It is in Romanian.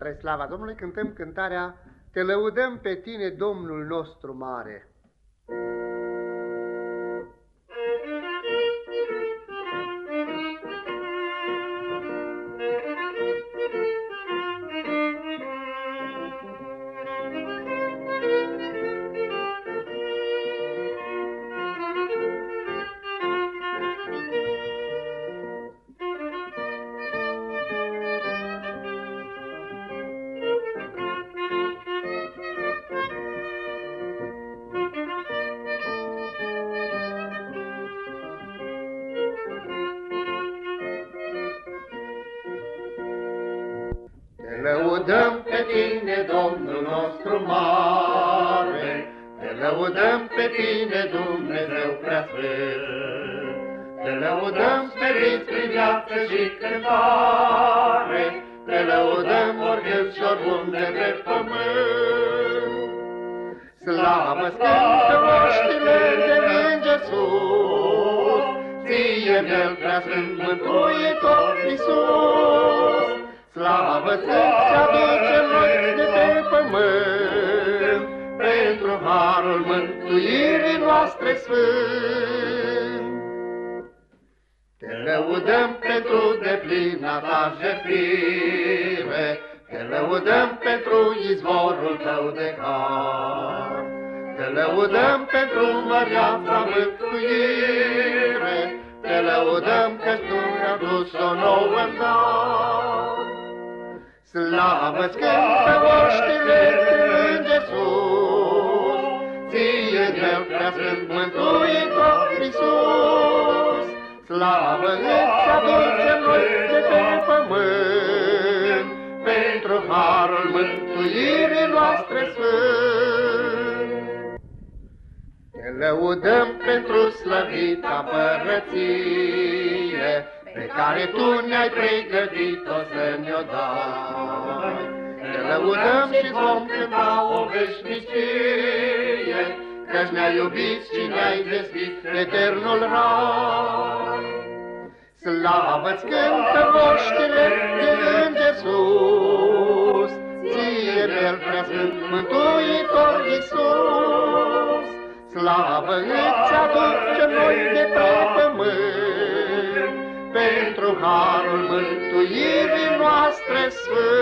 Spre slava Domnului cântăm cântarea Te lăudăm pe tine, Domnul nostru mare. Lăudăm pe tine, Domnul nostru mare, Te lăudăm pe tine, Dumnezeu preasfânt. Te lăudăm speriți prin viață și cântare, Te lăudăm oricând și oriunde pe pământ. Slavă-ți cântă voștile de înger sus, Ție, El preasfânt, Mântuitor Iisus, Slavă să-ți aducem noi de pe pământ, Pentru harul mântuirii noastre sfânt. Te lăudăm pentru deplina ta jertfire, Te lăudăm pentru izvorul tău de har, Te lăudăm pentru măreața mântuire, Te lăudăm că tu ne-a dus o nouă dar. Slavă-ți cântă oștile de sus, Ție greu prea sunt mântuitor Iisus. Slavă îți aducem noi de pe pământ, Pentru harul mântuirii noastre sfânt. Te lăudăm pentru slăvita părăție, pe care Tu ne-ai pregătit-o să ne-o dai. Te lăudăm și vom cânta o veșnicie, Căci ne-ai iubit și ne-ai deschis eternul rai. Slavă-ți cântă voștile de înger sus, Ție de-l preasfânt Mântuitor Iisus. Slavă harul mântuirii noastre sfânt.